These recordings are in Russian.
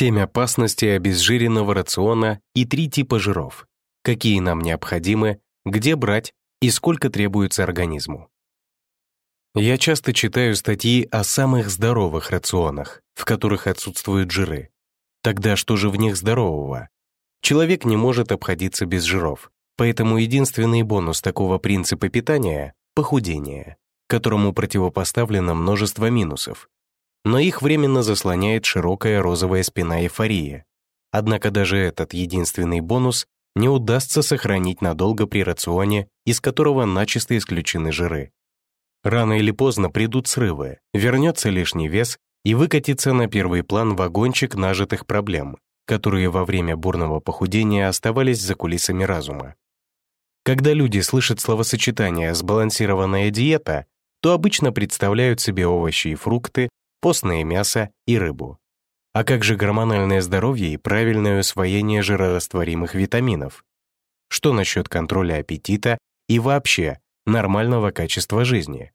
Семь опасностей обезжиренного рациона и три типа жиров. Какие нам необходимы, где брать и сколько требуется организму. Я часто читаю статьи о самых здоровых рационах, в которых отсутствуют жиры. Тогда что же в них здорового? Человек не может обходиться без жиров, поэтому единственный бонус такого принципа питания — похудение, которому противопоставлено множество минусов, но их временно заслоняет широкая розовая спина эйфории. Однако даже этот единственный бонус не удастся сохранить надолго при рационе, из которого начисто исключены жиры. Рано или поздно придут срывы, вернется лишний вес и выкатится на первый план вагончик нажитых проблем, которые во время бурного похудения оставались за кулисами разума. Когда люди слышат словосочетание «сбалансированная диета», то обычно представляют себе овощи и фрукты, постное мясо и рыбу. А как же гормональное здоровье и правильное усвоение жирорастворимых витаминов? Что насчет контроля аппетита и вообще нормального качества жизни?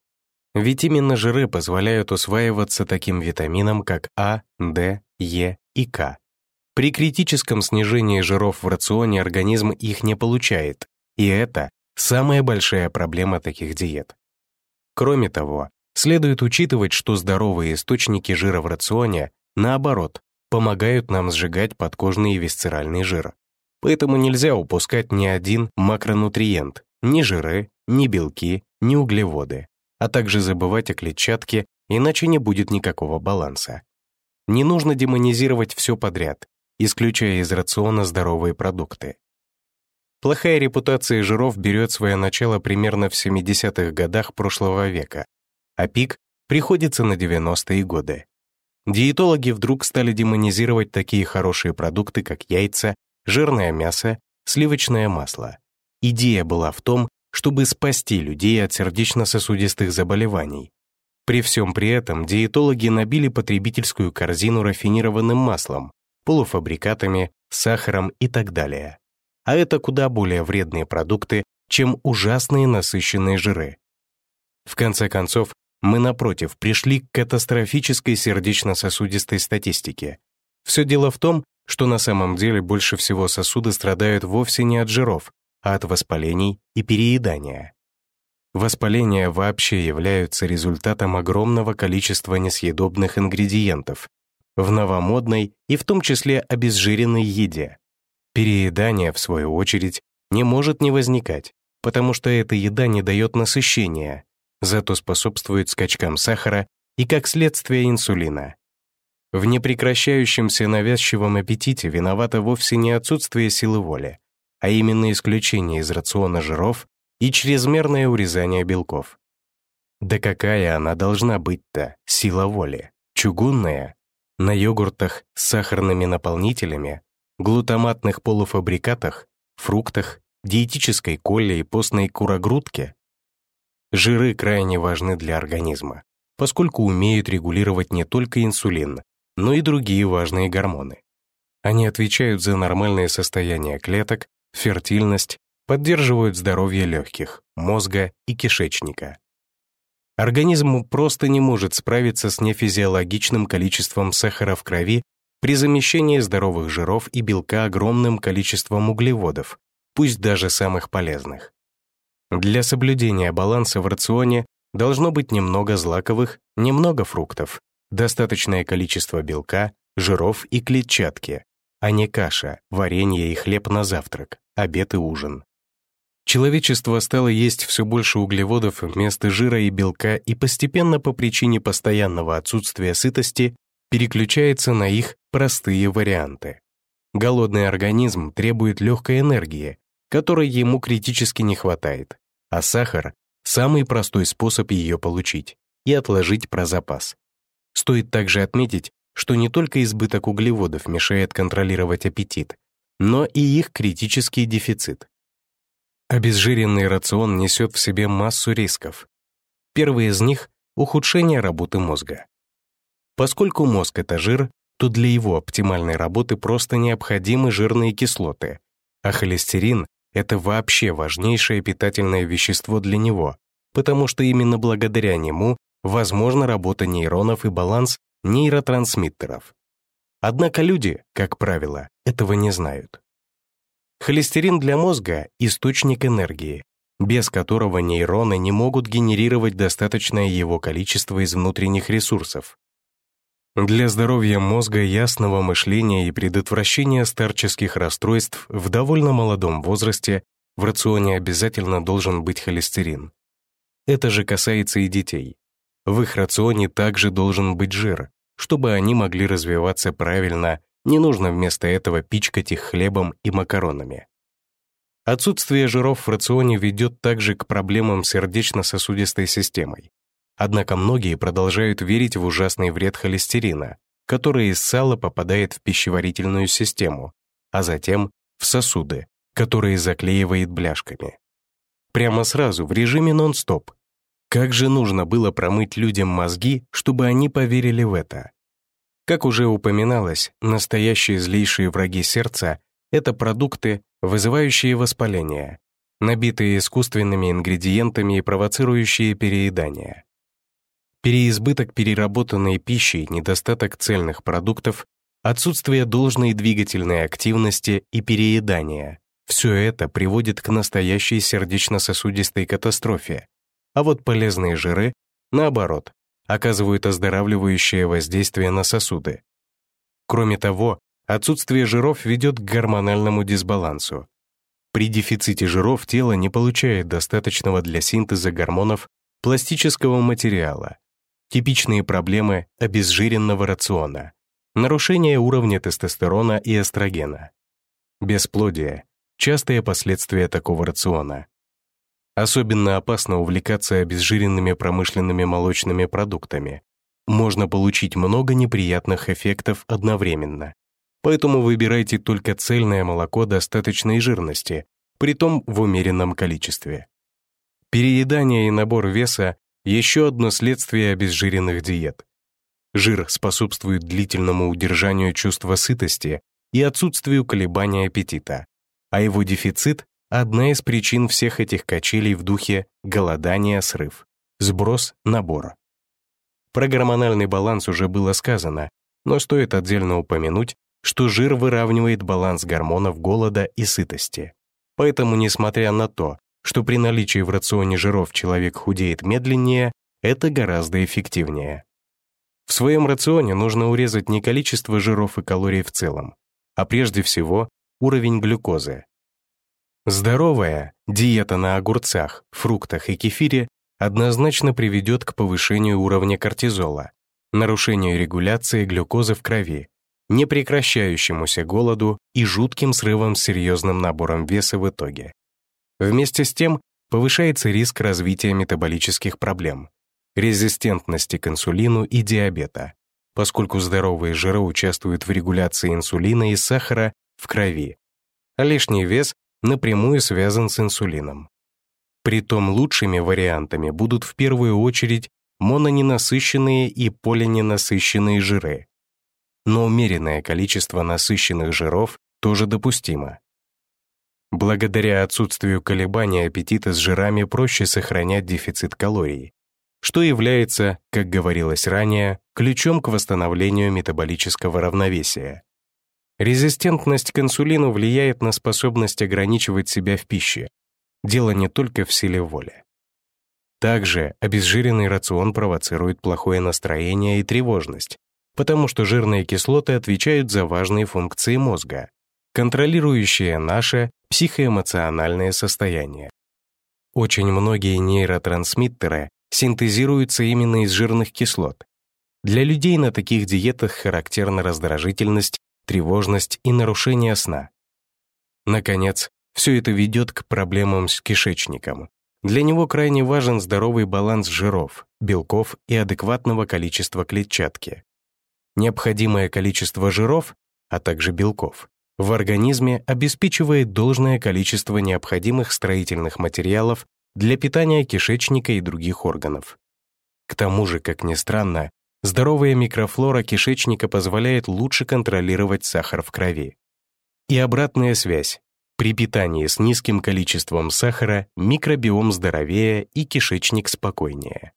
Ведь именно жиры позволяют усваиваться таким витаминам, как А, Д, Е и К. При критическом снижении жиров в рационе организм их не получает, и это самая большая проблема таких диет. Кроме того, Следует учитывать, что здоровые источники жира в рационе, наоборот, помогают нам сжигать подкожный и висцеральный жир. Поэтому нельзя упускать ни один макронутриент, ни жиры, ни белки, ни углеводы, а также забывать о клетчатке, иначе не будет никакого баланса. Не нужно демонизировать все подряд, исключая из рациона здоровые продукты. Плохая репутация жиров берет свое начало примерно в 70-х годах прошлого века, а пик приходится на 90-е годы. Диетологи вдруг стали демонизировать такие хорошие продукты, как яйца, жирное мясо, сливочное масло. Идея была в том, чтобы спасти людей от сердечно-сосудистых заболеваний. При всем при этом диетологи набили потребительскую корзину рафинированным маслом, полуфабрикатами, сахаром и так далее. А это куда более вредные продукты, чем ужасные насыщенные жиры. В конце концов, мы, напротив, пришли к катастрофической сердечно-сосудистой статистике. Все дело в том, что на самом деле больше всего сосуды страдают вовсе не от жиров, а от воспалений и переедания. Воспаления вообще являются результатом огромного количества несъедобных ингредиентов в новомодной и в том числе обезжиренной еде. Переедание, в свою очередь, не может не возникать, потому что эта еда не дает насыщения, зато способствует скачкам сахара и, как следствие, инсулина. В непрекращающемся навязчивом аппетите виновато вовсе не отсутствие силы воли, а именно исключение из рациона жиров и чрезмерное урезание белков. Да какая она должна быть-то, сила воли? Чугунная? На йогуртах с сахарными наполнителями, глутаматных полуфабрикатах, фруктах, диетической коле и постной курогрудке? Жиры крайне важны для организма, поскольку умеют регулировать не только инсулин, но и другие важные гормоны. Они отвечают за нормальное состояние клеток, фертильность, поддерживают здоровье легких, мозга и кишечника. Организм просто не может справиться с нефизиологичным количеством сахара в крови при замещении здоровых жиров и белка огромным количеством углеводов, пусть даже самых полезных. Для соблюдения баланса в рационе должно быть немного злаковых, немного фруктов, достаточное количество белка, жиров и клетчатки, а не каша, варенье и хлеб на завтрак, обед и ужин. Человечество стало есть все больше углеводов вместо жира и белка и постепенно по причине постоянного отсутствия сытости переключается на их простые варианты. Голодный организм требует легкой энергии, которой ему критически не хватает а сахар — самый простой способ ее получить и отложить про запас. Стоит также отметить, что не только избыток углеводов мешает контролировать аппетит, но и их критический дефицит. Обезжиренный рацион несет в себе массу рисков. Первый из них — ухудшение работы мозга. Поскольку мозг — это жир, то для его оптимальной работы просто необходимы жирные кислоты, а холестерин это вообще важнейшее питательное вещество для него, потому что именно благодаря нему возможна работа нейронов и баланс нейротрансмиттеров. Однако люди, как правило, этого не знают. Холестерин для мозга – источник энергии, без которого нейроны не могут генерировать достаточное его количество из внутренних ресурсов. Для здоровья мозга, ясного мышления и предотвращения старческих расстройств в довольно молодом возрасте в рационе обязательно должен быть холестерин. Это же касается и детей. В их рационе также должен быть жир, чтобы они могли развиваться правильно, не нужно вместо этого пичкать их хлебом и макаронами. Отсутствие жиров в рационе ведет также к проблемам сердечно-сосудистой системой. Однако многие продолжают верить в ужасный вред холестерина, который из сала попадает в пищеварительную систему, а затем в сосуды, которые заклеивает бляшками. Прямо сразу, в режиме нон-стоп. Как же нужно было промыть людям мозги, чтобы они поверили в это? Как уже упоминалось, настоящие злейшие враги сердца — это продукты, вызывающие воспаление, набитые искусственными ингредиентами и провоцирующие переедание. Переизбыток переработанной пищи, недостаток цельных продуктов, отсутствие должной двигательной активности и переедания — все это приводит к настоящей сердечно-сосудистой катастрофе. А вот полезные жиры, наоборот, оказывают оздоравливающее воздействие на сосуды. Кроме того, отсутствие жиров ведет к гормональному дисбалансу. При дефиците жиров тело не получает достаточного для синтеза гормонов пластического материала. Типичные проблемы обезжиренного рациона, нарушение уровня тестостерона и эстрогена, бесплодие, частые последствия такого рациона. Особенно опасно увлекаться обезжиренными промышленными молочными продуктами. Можно получить много неприятных эффектов одновременно. Поэтому выбирайте только цельное молоко достаточной жирности, притом в умеренном количестве. Переедание и набор веса – еще одно следствие обезжиренных диет. Жир способствует длительному удержанию чувства сытости и отсутствию колебания аппетита, а его дефицит Одна из причин всех этих качелей в духе голодания-срыв, сброс-набор. Про гормональный баланс уже было сказано, но стоит отдельно упомянуть, что жир выравнивает баланс гормонов голода и сытости. Поэтому, несмотря на то, что при наличии в рационе жиров человек худеет медленнее, это гораздо эффективнее. В своем рационе нужно урезать не количество жиров и калорий в целом, а прежде всего уровень глюкозы. Здоровая диета на огурцах, фруктах и кефире однозначно приведет к повышению уровня кортизола, нарушению регуляции глюкозы в крови, непрекращающемуся голоду и жутким срывам с серьезным набором веса в итоге. Вместе с тем повышается риск развития метаболических проблем, резистентности к инсулину и диабета, поскольку здоровые жиры участвуют в регуляции инсулина и сахара в крови, а лишний вес напрямую связан с инсулином. Притом лучшими вариантами будут в первую очередь мононенасыщенные и полиненасыщенные жиры. Но умеренное количество насыщенных жиров тоже допустимо. Благодаря отсутствию колебаний аппетита с жирами проще сохранять дефицит калорий, что является, как говорилось ранее, ключом к восстановлению метаболического равновесия. Резистентность к инсулину влияет на способность ограничивать себя в пище. Дело не только в силе воли. Также обезжиренный рацион провоцирует плохое настроение и тревожность, потому что жирные кислоты отвечают за важные функции мозга, контролирующие наше психоэмоциональное состояние. Очень многие нейротрансмиттеры синтезируются именно из жирных кислот. Для людей на таких диетах характерна раздражительность тревожность и нарушение сна. Наконец, все это ведет к проблемам с кишечником. Для него крайне важен здоровый баланс жиров, белков и адекватного количества клетчатки. Необходимое количество жиров, а также белков, в организме обеспечивает должное количество необходимых строительных материалов для питания кишечника и других органов. К тому же, как ни странно, Здоровая микрофлора кишечника позволяет лучше контролировать сахар в крови. И обратная связь. При питании с низким количеством сахара микробиом здоровее и кишечник спокойнее.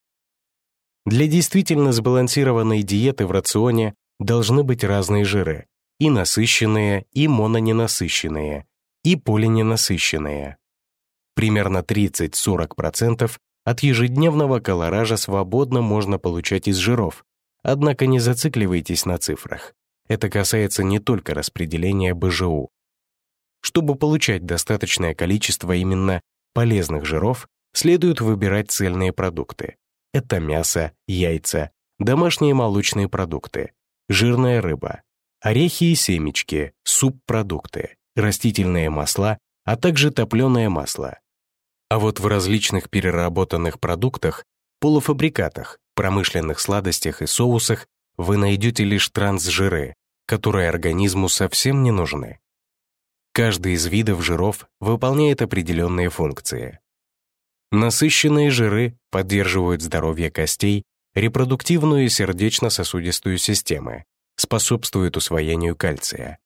Для действительно сбалансированной диеты в рационе должны быть разные жиры, и насыщенные, и мононенасыщенные, и полиненасыщенные. Примерно 30-40% от ежедневного колоража свободно можно получать из жиров, однако не зацикливайтесь на цифрах. Это касается не только распределения БЖУ. Чтобы получать достаточное количество именно полезных жиров, следует выбирать цельные продукты. Это мясо, яйца, домашние молочные продукты, жирная рыба, орехи и семечки, субпродукты, растительные масла, а также топленое масло. А вот в различных переработанных продуктах, полуфабрикатах, промышленных сладостях и соусах вы найдете лишь трансжиры, которые организму совсем не нужны. Каждый из видов жиров выполняет определенные функции. Насыщенные жиры поддерживают здоровье костей, репродуктивную и сердечно-сосудистую системы, способствуют усвоению кальция.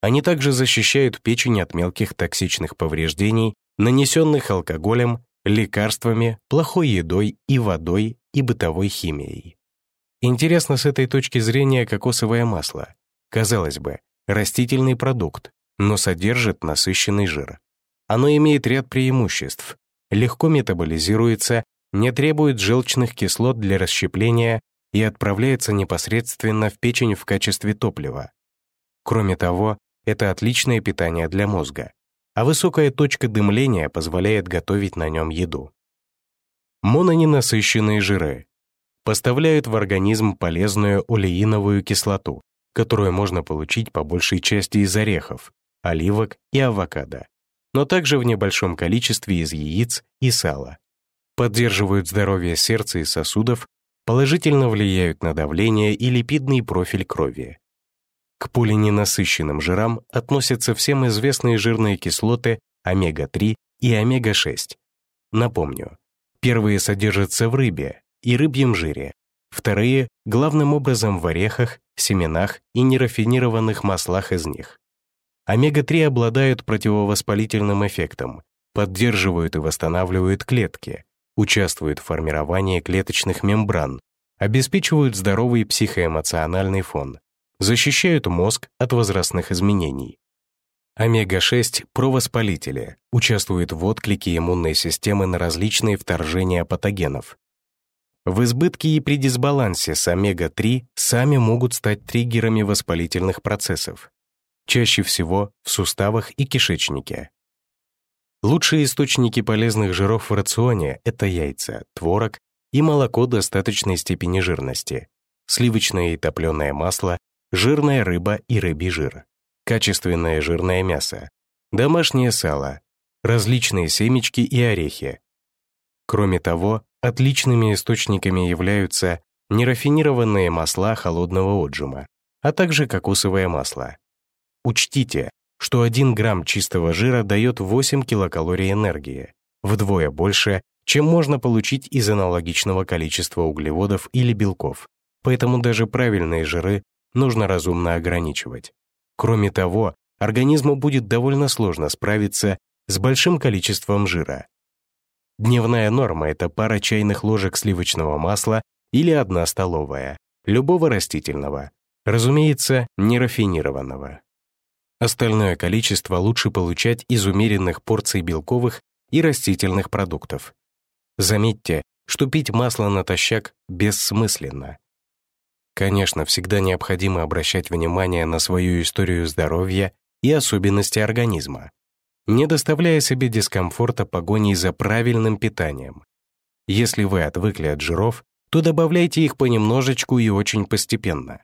Они также защищают печень от мелких токсичных повреждений, нанесенных алкоголем, лекарствами, плохой едой и водой и бытовой химией. Интересно с этой точки зрения кокосовое масло. Казалось бы, растительный продукт, но содержит насыщенный жир. Оно имеет ряд преимуществ. Легко метаболизируется, не требует желчных кислот для расщепления и отправляется непосредственно в печень в качестве топлива. Кроме того, это отличное питание для мозга, а высокая точка дымления позволяет готовить на нем еду. Мононенасыщенные жиры поставляют в организм полезную олеиновую кислоту, которую можно получить по большей части из орехов, оливок и авокадо, но также в небольшом количестве из яиц и сала. Поддерживают здоровье сердца и сосудов, положительно влияют на давление и липидный профиль крови. К полиненасыщенным жирам относятся всем известные жирные кислоты омега-3 и омега-6. Напомню, первые содержатся в рыбе и рыбьем жире, вторые — главным образом в орехах, семенах и нерафинированных маслах из них. Омега-3 обладают противовоспалительным эффектом, поддерживают и восстанавливают клетки, участвуют в формировании клеточных мембран, обеспечивают здоровый психоэмоциональный фон, защищают мозг от возрастных изменений. Омега-6 – провоспалители, участвуют в отклике иммунной системы на различные вторжения патогенов. В избытке и при дисбалансе с омега-3 сами могут стать триггерами воспалительных процессов, чаще всего в суставах и кишечнике. Лучшие источники полезных жиров в рационе — это яйца, творог и молоко достаточной степени жирности, сливочное и топленое масло, жирная рыба и рыбий жир, качественное жирное мясо, домашнее сало, различные семечки и орехи. Кроме того, отличными источниками являются нерафинированные масла холодного отжима, а также кокосовое масло. Учтите, что 1 грамм чистого жира дает 8 килокалорий энергии, вдвое больше, чем можно получить из аналогичного количества углеводов или белков, поэтому даже правильные жиры нужно разумно ограничивать. Кроме того, организму будет довольно сложно справиться с большим количеством жира. Дневная норма — это пара чайных ложек сливочного масла или одна столовая, любого растительного, разумеется, нерафинированного. Остальное количество лучше получать из умеренных порций белковых и растительных продуктов. Заметьте, что пить масло натощак бессмысленно. Конечно, всегда необходимо обращать внимание на свою историю здоровья и особенности организма, не доставляя себе дискомфорта погоней за правильным питанием. Если вы отвыкли от жиров, то добавляйте их понемножечку и очень постепенно.